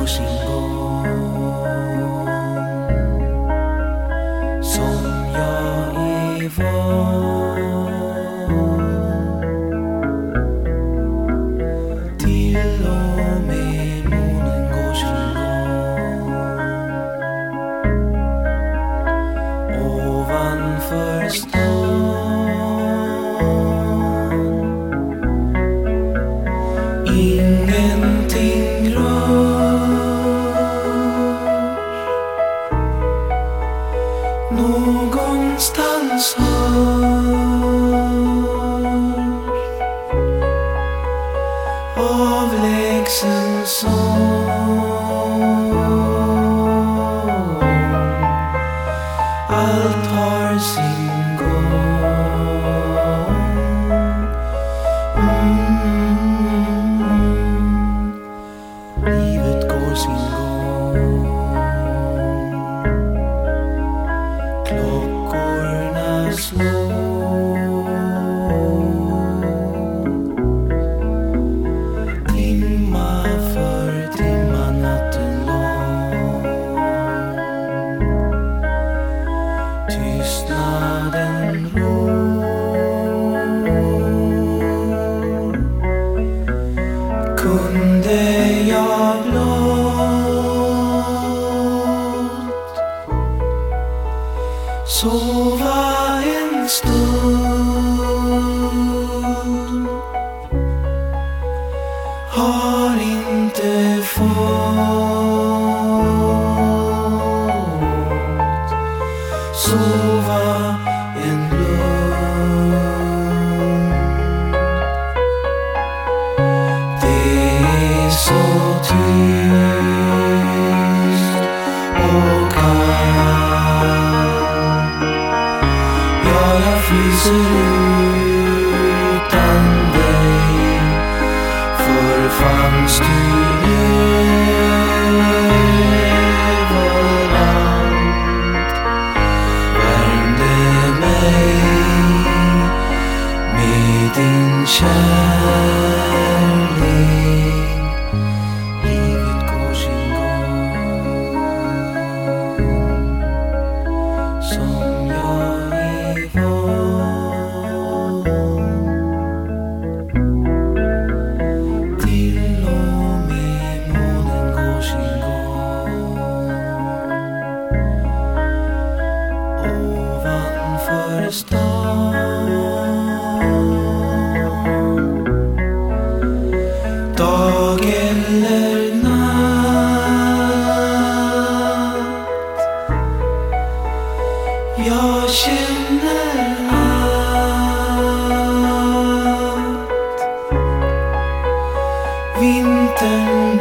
på sin gång som jag är van till och med månen går sin gång ovanför stan Avlägsen sång Allt har sin gång mm. Livet går sin gång Klockorna slår Tystnaden rår. Kunde jag blott sova en stund? Har inte fått sova en lugn Det är så tyst och kallt. Ja, jag fryser utan dig. För fanns du nu? Kärlek Livet går sin gång som jag är van Till och med månen går sin gång ovanför stan Jag känner att vintern